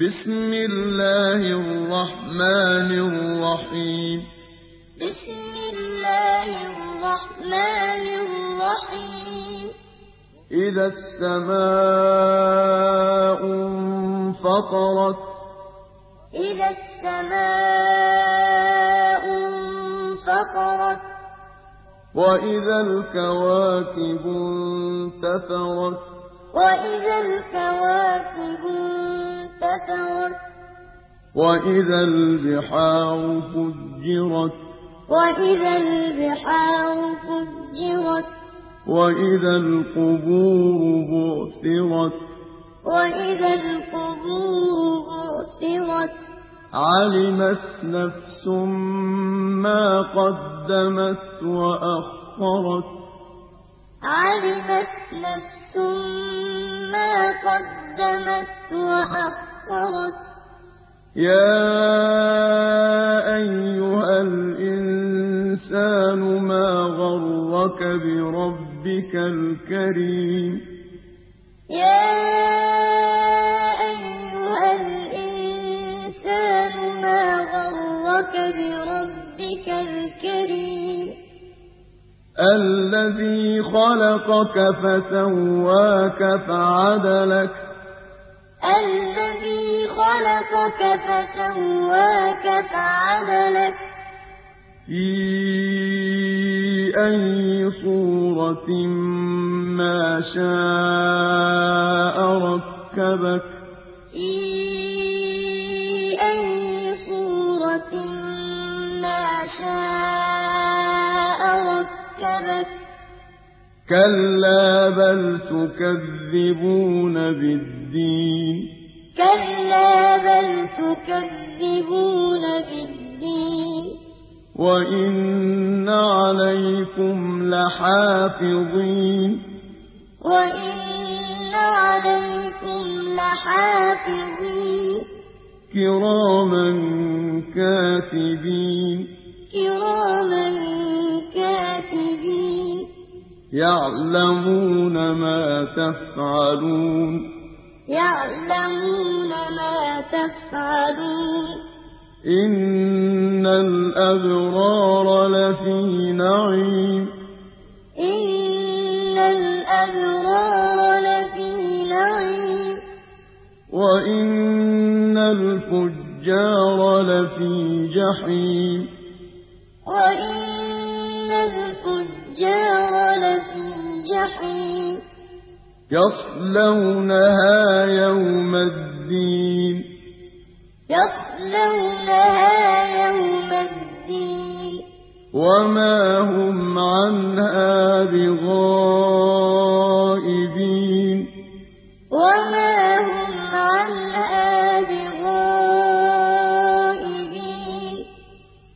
بسم الله الرحمن الرحيم. بسم الله الرحمن الرحيم. إذا السماء انفطرت. إذا السماء انفطرت. وإذا الكواكب انتثرت. وإذا الكواكب انتثرت وإذا البحار فجرت وإذا البحار فجرت وإذا القبور بعثرت وإذا القبور بعثرت علمت نفس ما قدمت وأخرت علمت نفس ما قدمت وأخرت يا أيها الإنسان ما غرك بربك الكريم؟ يا أيها الإنسان ما غرك بربك الكريم؟ الذي خلقك فسواك فعدلك الذي خلقك فسواك فعدلك في أي صورة ما شاء ركبك في أي صورة ما شاء ركبك كلا بل تكذبون بالدين كلا بل تكذبون بالدين. وإن عليكم لحافظين. وإن عليكم لحافظين. كراما كاتبين. كراما كاتبين. يعلمون ما تفعلون. يعلمون ما تفعلون. إن الأبرار لفي نعيم. إن الأبرار لفي نعيم. وإن الفجار لفي جحيم. وإن الفجار لفي جحيم. يصلونها يوم الدين. يصلونها يوم الدين. وما هم عنها بغائبين. وما هم عنها بغائبين.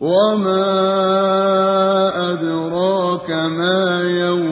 وما أدراك ما يوم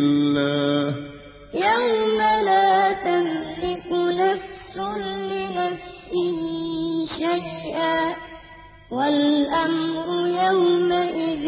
شيئا والأمر يومئذ